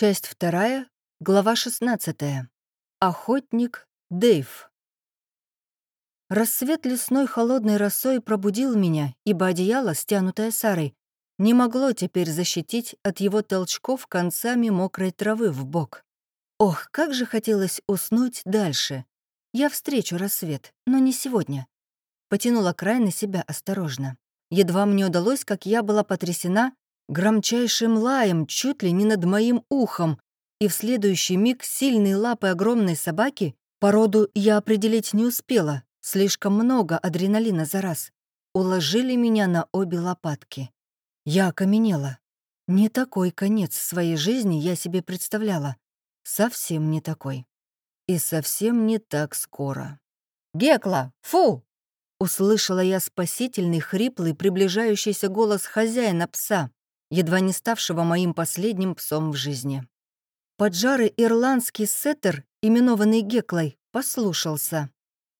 Часть вторая, глава 16. Охотник Дэйв. Рассвет лесной холодной росой пробудил меня, ибо одеяло, стянутое Сарой, не могло теперь защитить от его толчков концами мокрой травы в бок. Ох, как же хотелось уснуть дальше. Я встречу рассвет, но не сегодня. Потянула край на себя осторожно. Едва мне удалось, как я была потрясена громчайшим лаем чуть ли не над моим ухом, и в следующий миг сильные лапы огромной собаки, породу я определить не успела, слишком много адреналина за раз, уложили меня на обе лопатки. Я окаменела. Не такой конец своей жизни я себе представляла. Совсем не такой. И совсем не так скоро. «Гекла! Фу!» Услышала я спасительный, хриплый, приближающийся голос хозяина пса едва не ставшего моим последним псом в жизни. Поджарый ирландский сеттер, именованный Геклой, послушался.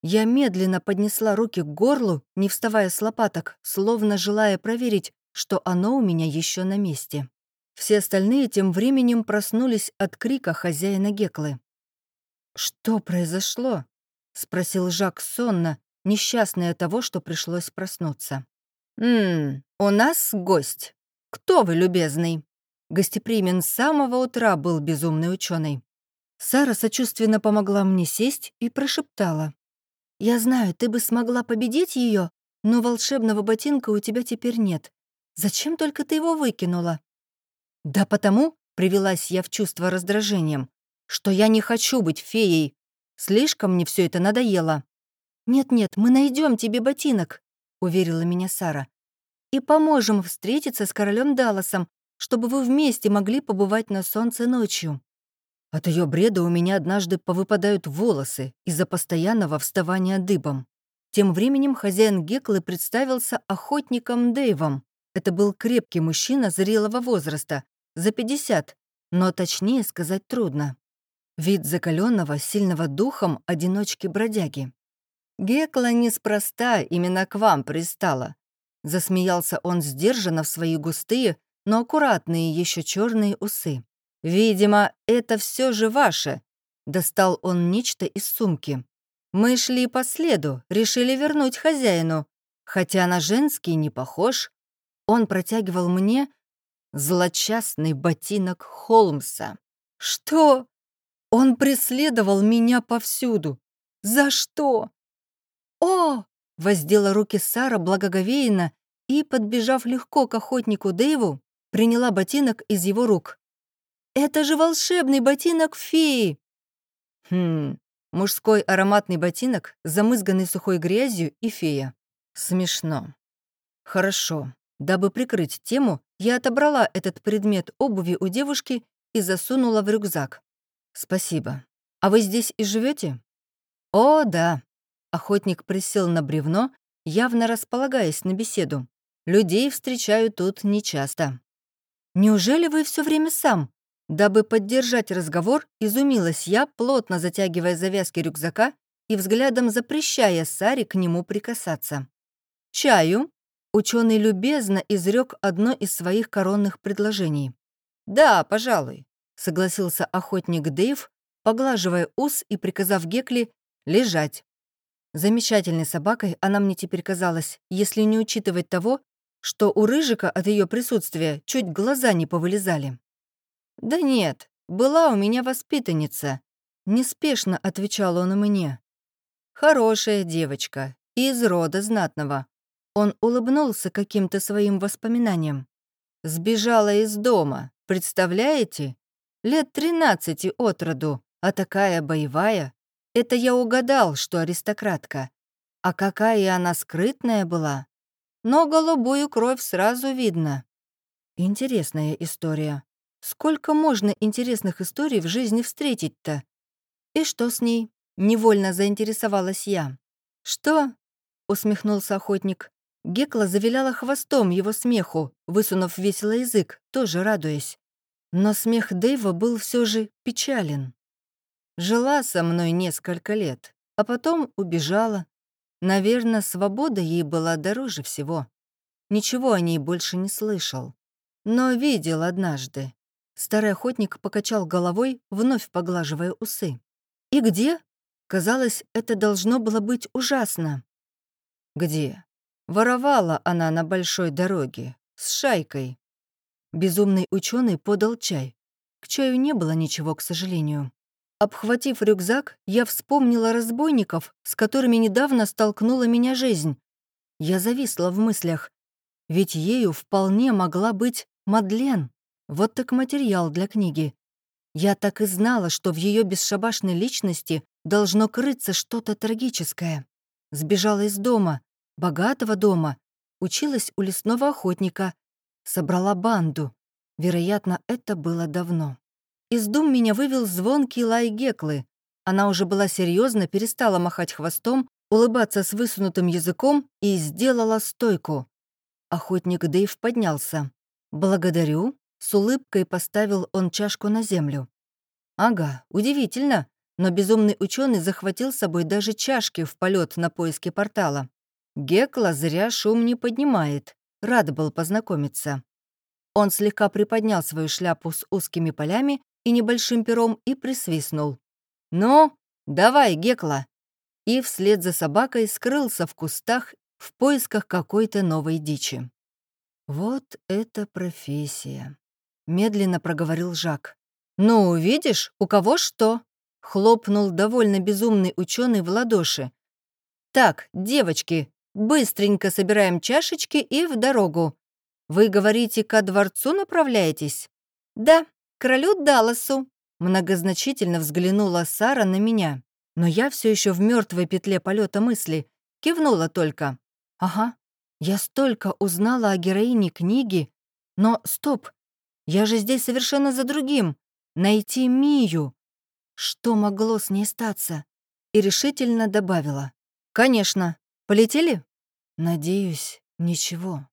Я медленно поднесла руки к горлу, не вставая с лопаток, словно желая проверить, что оно у меня еще на месте. Все остальные тем временем проснулись от крика хозяина Геклы. «Что произошло?» — спросил Жак сонно, несчастный от того, что пришлось проснуться. «Ммм, у нас гость», «Кто вы, любезный?» Гостеприимен с самого утра был безумный ученый. Сара сочувственно помогла мне сесть и прошептала. «Я знаю, ты бы смогла победить ее, но волшебного ботинка у тебя теперь нет. Зачем только ты его выкинула?» «Да потому», — привелась я в чувство раздражением, «что я не хочу быть феей. Слишком мне все это надоело». «Нет-нет, мы найдем тебе ботинок», — уверила меня Сара и поможем встретиться с королем Далласом, чтобы вы вместе могли побывать на солнце ночью». От ее бреда у меня однажды повыпадают волосы из-за постоянного вставания дыбом. Тем временем хозяин Геклы представился охотником Дэйвом. Это был крепкий мужчина зрелого возраста, за 50, но точнее сказать трудно. Вид закаленного, сильного духом одиночки-бродяги. Гекла неспроста именно к вам пристала. Засмеялся он сдержанно в свои густые, но аккуратные еще черные усы. «Видимо, это все же ваше», — достал он нечто из сумки. «Мы шли по следу, решили вернуть хозяину, хотя на женский не похож». Он протягивал мне злочастный ботинок Холмса. «Что? Он преследовал меня повсюду. За что?» «О!» Воздела руки Сара благоговейно и, подбежав легко к охотнику Дэйву, приняла ботинок из его рук. «Это же волшебный ботинок феи!» Хм, мужской ароматный ботинок, замызганный сухой грязью и фея. Смешно. Хорошо. Дабы прикрыть тему, я отобрала этот предмет обуви у девушки и засунула в рюкзак. Спасибо. А вы здесь и живете? О, да. Охотник присел на бревно, явно располагаясь на беседу. Людей встречаю тут нечасто. «Неужели вы все время сам?» Дабы поддержать разговор, изумилась я, плотно затягивая завязки рюкзака и взглядом запрещая Саре к нему прикасаться. «Чаю?» Ученый любезно изрек одно из своих коронных предложений. «Да, пожалуй», — согласился охотник Дэйв, поглаживая ус и приказав Гекли лежать. Замечательной собакой она мне теперь казалась, если не учитывать того, что у Рыжика от ее присутствия чуть глаза не повылезали. «Да нет, была у меня воспитанница», — неспешно отвечал он мне. «Хорошая девочка, из рода знатного». Он улыбнулся каким-то своим воспоминаниям. «Сбежала из дома, представляете? Лет тринадцати от роду, а такая боевая, это я угадал, что аристократка. А какая она скрытная была. Но голубую кровь сразу видно. Интересная история. Сколько можно интересных историй в жизни встретить-то? И что с ней? Невольно заинтересовалась я. «Что?» — усмехнулся охотник. Гекла завиляла хвостом его смеху, высунув весело язык, тоже радуясь. Но смех Дэйва был все же печален. Жила со мной несколько лет, а потом убежала. Наверное, свобода ей была дороже всего. Ничего о ней больше не слышал. Но видел однажды. Старый охотник покачал головой, вновь поглаживая усы. «И где?» Казалось, это должно было быть ужасно. «Где?» Воровала она на большой дороге. С шайкой. Безумный ученый подал чай. К чаю не было ничего, к сожалению. Обхватив рюкзак, я вспомнила разбойников, с которыми недавно столкнула меня жизнь. Я зависла в мыслях. Ведь ею вполне могла быть Мадлен. Вот так материал для книги. Я так и знала, что в ее бесшабашной личности должно крыться что-то трагическое. Сбежала из дома, богатого дома, училась у лесного охотника, собрала банду. Вероятно, это было давно. Из дум меня вывел звонкий лай Геклы. Она уже была серьезно, перестала махать хвостом, улыбаться с высунутым языком и сделала стойку. Охотник Дэйв поднялся. «Благодарю», — с улыбкой поставил он чашку на землю. «Ага, удивительно, но безумный ученый захватил с собой даже чашки в полет на поиски портала. Гекла зря шум не поднимает. Рад был познакомиться. Он слегка приподнял свою шляпу с узкими полями и небольшим пером и присвистнул. «Ну, давай, Гекла!» И вслед за собакой скрылся в кустах в поисках какой-то новой дичи. «Вот это профессия», — медленно проговорил Жак. «Ну, видишь, у кого что?» — хлопнул довольно безумный ученый в ладоши. «Так, девочки, быстренько собираем чашечки и в дорогу. Вы, говорите, ко дворцу направляетесь?» «Да, королю Далласу», — многозначительно взглянула Сара на меня. Но я все еще в мертвой петле полета мысли, кивнула только. «Ага, я столько узнала о героине книги, но стоп, я же здесь совершенно за другим найти Мию. Что могло с ней статься? И решительно добавила. «Конечно. Полетели?» «Надеюсь, ничего».